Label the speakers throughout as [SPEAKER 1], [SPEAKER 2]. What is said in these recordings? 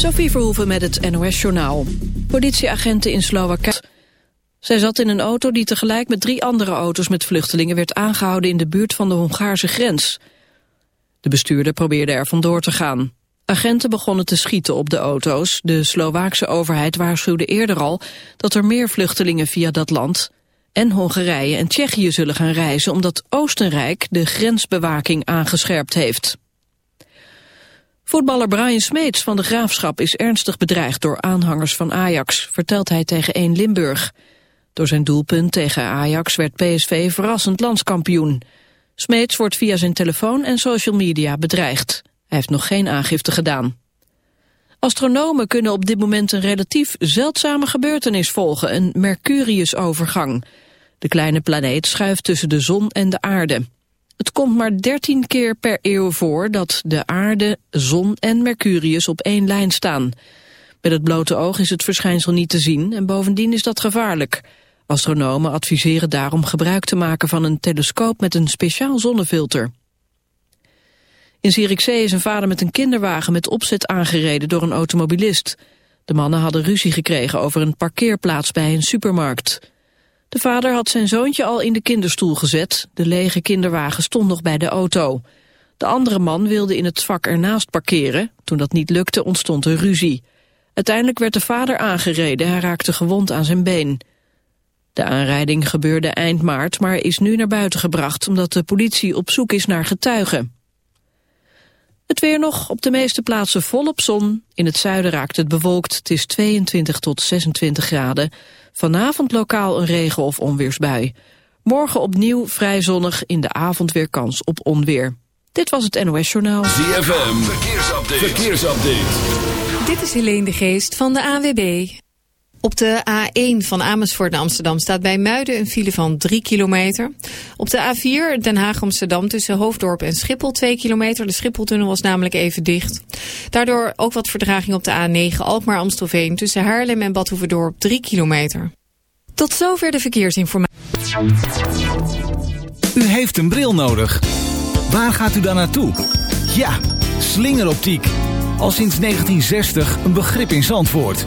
[SPEAKER 1] Sophie Verhoeven met het NOS-journaal. Politieagenten in Slowakije. Zij zat in een auto die tegelijk met drie andere auto's met vluchtelingen werd aangehouden in de buurt van de Hongaarse grens. De bestuurder probeerde er vandoor te gaan. Agenten begonnen te schieten op de auto's. De Slovaakse overheid waarschuwde eerder al dat er meer vluchtelingen via dat land en Hongarije en Tsjechië zullen gaan reizen omdat Oostenrijk de grensbewaking aangescherpt heeft. Voetballer Brian Smeets van de Graafschap is ernstig bedreigd door aanhangers van Ajax, vertelt hij tegen 1 Limburg. Door zijn doelpunt tegen Ajax werd PSV verrassend landskampioen. Smeets wordt via zijn telefoon en social media bedreigd. Hij heeft nog geen aangifte gedaan. Astronomen kunnen op dit moment een relatief zeldzame gebeurtenis volgen, een Mercurius-overgang. De kleine planeet schuift tussen de zon en de aarde. Het komt maar 13 keer per eeuw voor dat de aarde, zon en Mercurius op één lijn staan. Met het blote oog is het verschijnsel niet te zien en bovendien is dat gevaarlijk. Astronomen adviseren daarom gebruik te maken van een telescoop met een speciaal zonnefilter. In Zierikzee is een vader met een kinderwagen met opzet aangereden door een automobilist. De mannen hadden ruzie gekregen over een parkeerplaats bij een supermarkt. De vader had zijn zoontje al in de kinderstoel gezet. De lege kinderwagen stond nog bij de auto. De andere man wilde in het vak ernaast parkeren. Toen dat niet lukte ontstond er ruzie. Uiteindelijk werd de vader aangereden. Hij raakte gewond aan zijn been. De aanrijding gebeurde eind maart, maar is nu naar buiten gebracht... omdat de politie op zoek is naar getuigen. Het weer nog, op de meeste plaatsen volop zon. In het zuiden raakt het bewolkt, het is 22 tot 26 graden. Vanavond lokaal een regen- of onweersbui. Morgen opnieuw vrij zonnig, in de avond weer kans op onweer. Dit was het NOS Journaal.
[SPEAKER 2] ZFM, verkeersupdate. verkeersupdate.
[SPEAKER 3] Dit is Helene de Geest van de AWB. Op de A1 van Amersfoort naar Amsterdam staat bij Muiden een file van 3 kilometer. Op de A4 Den Haag-Amsterdam tussen Hoofddorp en Schiphol 2 kilometer. De Schipholtunnel was namelijk even dicht. Daardoor ook wat verdraging op de A9 Alkmaar-Amstelveen tussen Haarlem en Badhoevedorp 3 kilometer. Tot zover de verkeersinformatie.
[SPEAKER 4] U heeft een bril nodig. Waar gaat u dan naartoe? Ja, slingeroptiek. Al sinds 1960 een begrip in Zandvoort.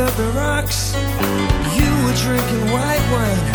[SPEAKER 5] at the rocks. You were drinking white wine.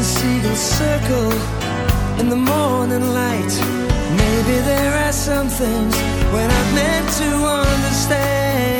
[SPEAKER 5] a seagull circle in the morning light. Maybe there are some things when I've meant to understand.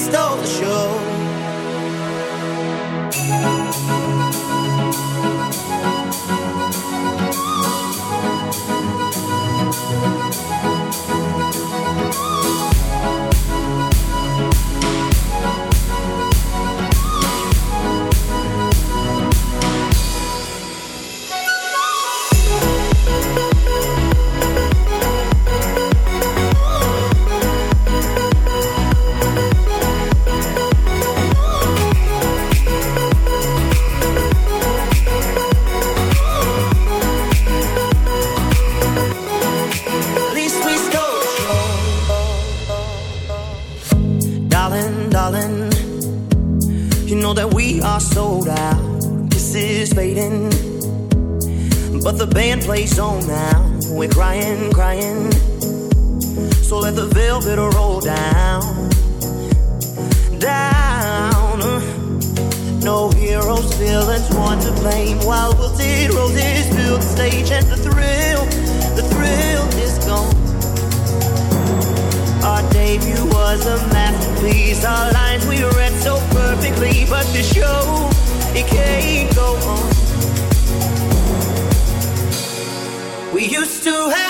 [SPEAKER 6] stole the show. The band plays on now. We're crying, crying. So let the velvet roll down, down. No heroes, villains, one to blame. While wilted roses fill the stage, and the thrill, the thrill is gone. Our debut was a masterpiece. Our lines we read so perfectly, but the show it can't go on. we used to have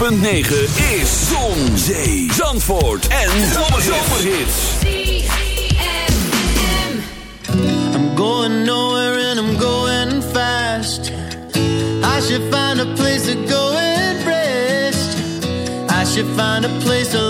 [SPEAKER 2] 106.9 is Zon, Zee, Zandvoort en Zomerhits.
[SPEAKER 7] I'm going nowhere and I'm going fast. I should find a place to go and rest. I should find a place to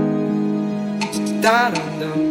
[SPEAKER 8] Da dum dum.